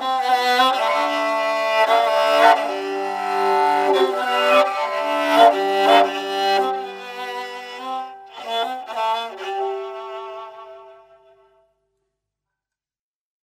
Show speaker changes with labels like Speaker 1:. Speaker 1: Oh,